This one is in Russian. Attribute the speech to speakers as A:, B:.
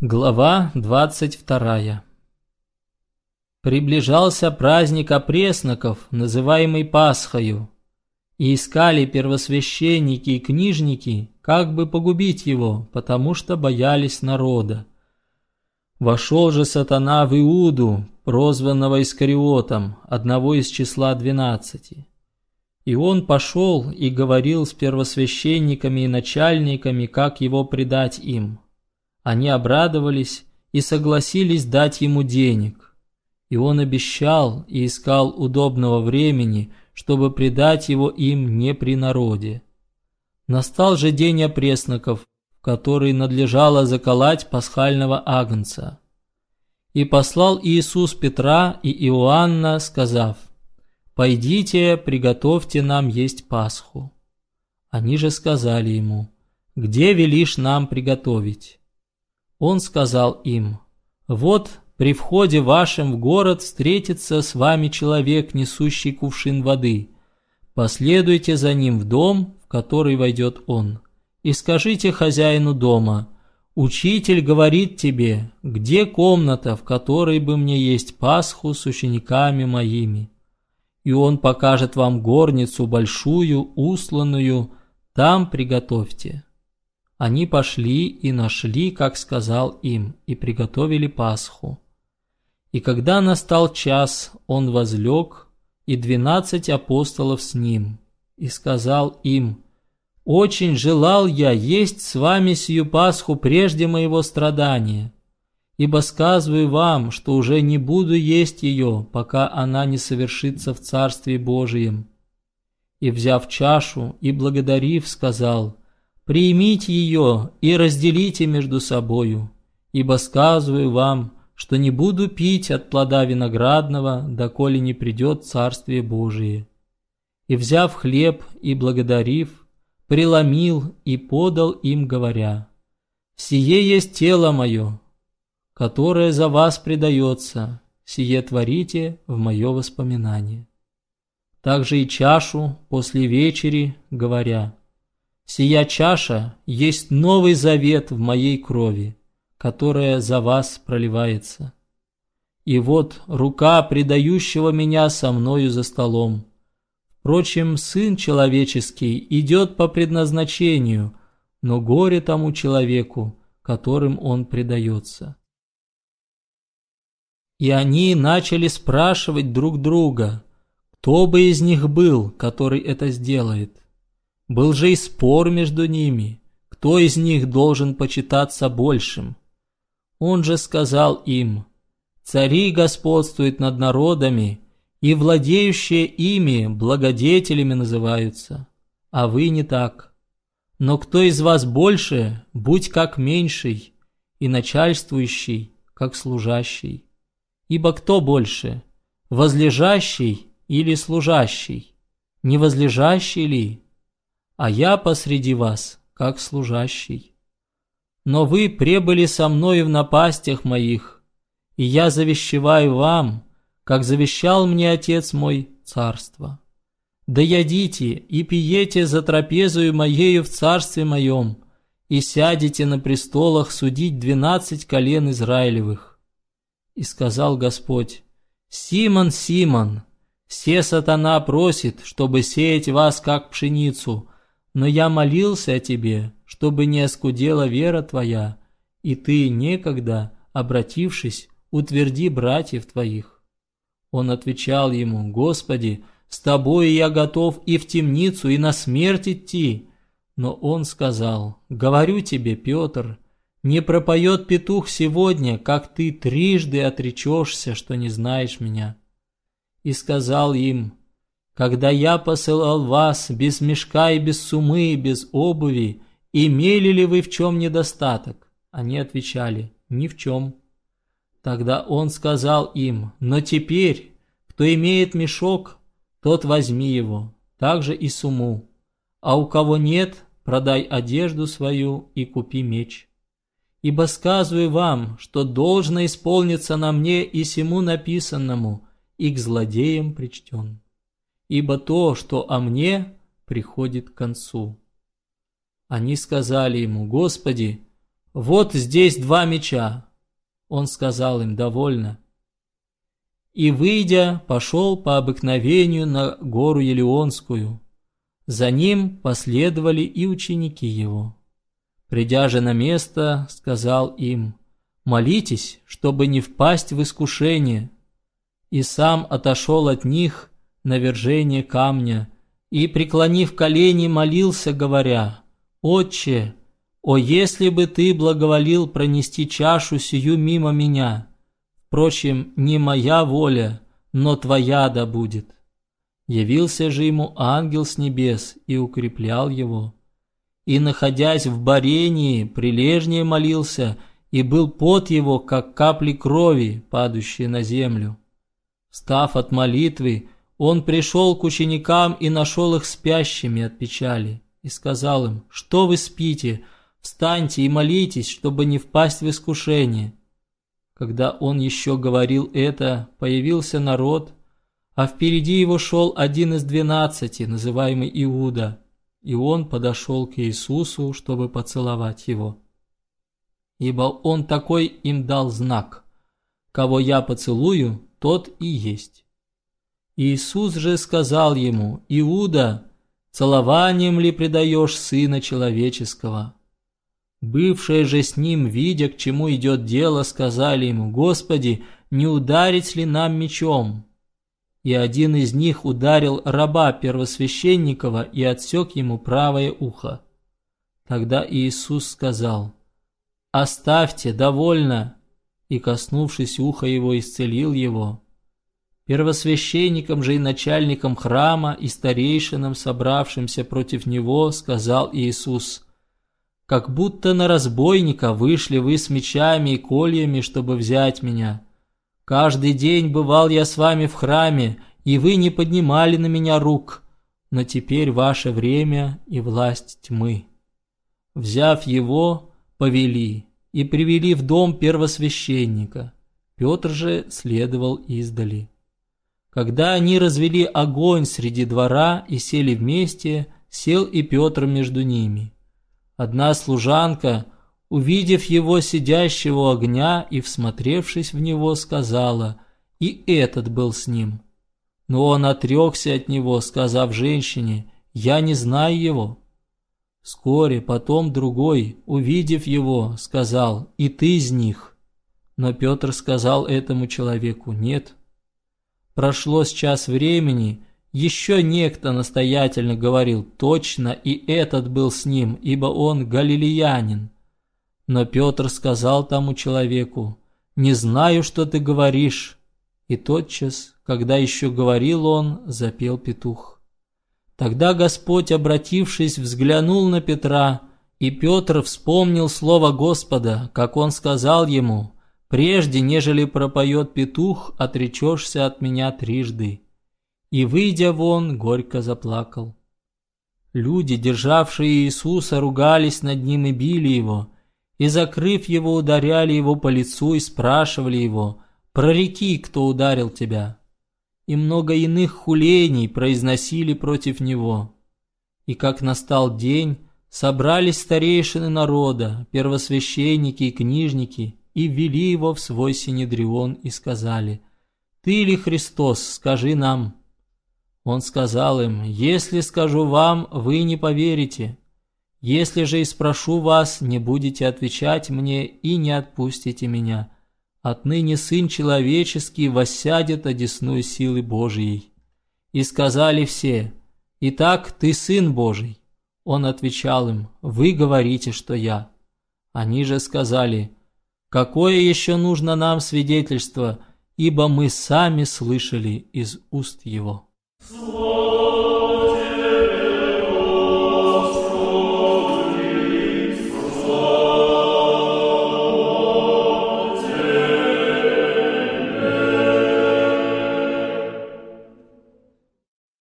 A: Глава 22 Приближался праздник опресноков, называемый Пасхою, и искали первосвященники и книжники, как бы погубить его, потому что боялись народа. Вошел же сатана в Иуду, прозванного Искариотом, одного из числа двенадцати. И он пошел и говорил с первосвященниками и начальниками, как его предать им. Они обрадовались и согласились дать ему денег. И он обещал и искал удобного времени, чтобы предать его им не при народе. Настал же день опресноков, в который надлежало заколоть пасхального агнца. И послал Иисус Петра и Иоанна, сказав, «Пойдите, приготовьте нам есть Пасху». Они же сказали ему, «Где велишь нам приготовить?» Он сказал им, «Вот при входе вашем в город встретится с вами человек, несущий кувшин воды. Последуйте за ним в дом, в который войдет он, и скажите хозяину дома, «Учитель говорит тебе, где комната, в которой бы мне есть Пасху с учениками моими?» И он покажет вам горницу большую, усланную, там приготовьте. Они пошли и нашли, как сказал им, и приготовили Пасху. И когда настал час, он возлег, и двенадцать апостолов с ним, и сказал им, «Очень желал я есть с вами сию Пасху прежде моего страдания, ибо сказываю вам, что уже не буду есть ее, пока она не совершится в Царстве Божием». И, взяв чашу и благодарив, сказал, «Примите ее и разделите между собою, ибо сказываю вам, что не буду пить от плода виноградного, доколе не придет Царствие Божие. И, взяв хлеб и благодарив, преломил и подал им, говоря, «Сие есть тело мое, которое за вас предается, сие творите в мое воспоминание». Также и чашу после вечери, говоря, «Сия чаша есть новый завет в моей крови, которая за вас проливается. И вот рука предающего меня со мною за столом. Впрочем, Сын Человеческий идет по предназначению, но горе тому человеку, которым он предается. И они начали спрашивать друг друга, кто бы из них был, который это сделает. Был же и спор между ними, кто из них должен почитаться большим. Он же сказал им, «Цари господствуют над народами, и владеющие ими благодетелями называются, а вы не так. Но кто из вас больше, будь как меньший, и начальствующий, как служащий. Ибо кто больше, возлежащий или служащий? Не возлежащий ли? А я посреди вас, как служащий но вы пребыли со мною в напастях моих, и я завещеваю вам, как завещал мне Отец мой, царство. Да ядите и пиете за трапезою моею в царстве моем, и сядете на престолах судить двенадцать колен Израилевых. И сказал Господь, Симон, Симон, все сатана просит, чтобы сеять вас, как пшеницу, но я молился о тебе, чтобы не оскудела вера твоя, и ты некогда, обратившись, утверди братьев твоих». Он отвечал ему, «Господи, с тобой я готов и в темницу, и на смерть идти». Но он сказал, «Говорю тебе, Петр, не пропоет петух сегодня, как ты трижды отречешься, что не знаешь меня». И сказал им, когда я посылал вас без мешка и без сумы, и без обуви, имели ли вы в чем недостаток? Они отвечали, ни в чем. Тогда он сказал им, но теперь, кто имеет мешок, тот возьми его, также и суму. А у кого нет, продай одежду свою и купи меч. Ибо сказываю вам, что должно исполниться на мне и сему написанному, и к злодеям причтен ибо то, что о мне, приходит к концу. Они сказали ему, Господи, «Вот здесь два меча». Он сказал им «довольно». И, выйдя, пошел по обыкновению на гору Елеонскую. За ним последовали и ученики его. Придя же на место, сказал им, «Молитесь, чтобы не впасть в искушение». И сам отошел от них на вержение камня, и, преклонив колени, молился, говоря, «Отче, о, если бы ты благоволил пронести чашу сию мимо меня! Впрочем, не моя воля, но твоя да будет». Явился же ему ангел с небес и укреплял его. И, находясь в барении, прилежнее молился, и был пот его, как капли крови, падающие на землю. Став от молитвы, он пришел к ученикам и нашел их спящими от печали, и сказал им, «Что вы спите? Встаньте и молитесь, чтобы не впасть в искушение». Когда он еще говорил это, появился народ, а впереди его шел один из двенадцати, называемый Иуда, и он подошел к Иисусу, чтобы поцеловать его. Ибо он такой им дал знак, «Кого я поцелую, тот и есть». Иисус же сказал ему, «Иуда, целованием ли предаешь Сына Человеческого?» Бывшие же с ним, видя, к чему идет дело, сказали ему, «Господи, не ударить ли нам мечом?» И один из них ударил раба первосвященникова и отсек ему правое ухо. Тогда Иисус сказал, «Оставьте, довольно!» И, коснувшись уха его, исцелил его. Первосвященникам же и начальникам храма и старейшинам, собравшимся против него, сказал Иисус, «Как будто на разбойника вышли вы с мечами и кольями, чтобы взять меня. Каждый день бывал я с вами в храме, и вы не поднимали на меня рук, но теперь ваше время и власть тьмы». Взяв его, повели и привели в дом первосвященника. Петр же следовал издали. Когда они развели огонь среди двора и сели вместе, сел и Петр между ними. Одна служанка, увидев его сидящего огня и всмотревшись в него, сказала, и этот был с ним. Но он отрекся от него, сказав женщине, «Я не знаю его». Вскоре потом другой, увидев его, сказал, «И ты из них». Но Петр сказал этому человеку, «Нет, Прошло с час времени, еще некто настоятельно говорил точно, и этот был с ним, ибо он галилеянин. Но Петр сказал тому человеку, «Не знаю, что ты говоришь». И тотчас, когда еще говорил он, запел петух. Тогда Господь, обратившись, взглянул на Петра, и Петр вспомнил слово Господа, как он сказал ему, Прежде, нежели пропоет петух, отречешься от меня трижды. И, выйдя вон, горько заплакал. Люди, державшие Иисуса, ругались над ним и били его, и, закрыв его, ударяли его по лицу и спрашивали его, «Прореки, кто ударил тебя?» И много иных хулений произносили против него. И как настал день, собрались старейшины народа, первосвященники и книжники, и ввели его в свой синедрион и сказали, «Ты ли Христос, скажи нам?» Он сказал им, «Если скажу вам, вы не поверите. Если же и спрошу вас, не будете отвечать мне и не отпустите меня. Отныне Сын Человеческий воссядет одесную силы Божией». И сказали все, «Итак, ты Сын Божий». Он отвечал им, «Вы говорите, что я». Они же сказали, Какое еще нужно нам свидетельство, ибо мы сами слышали из уст его.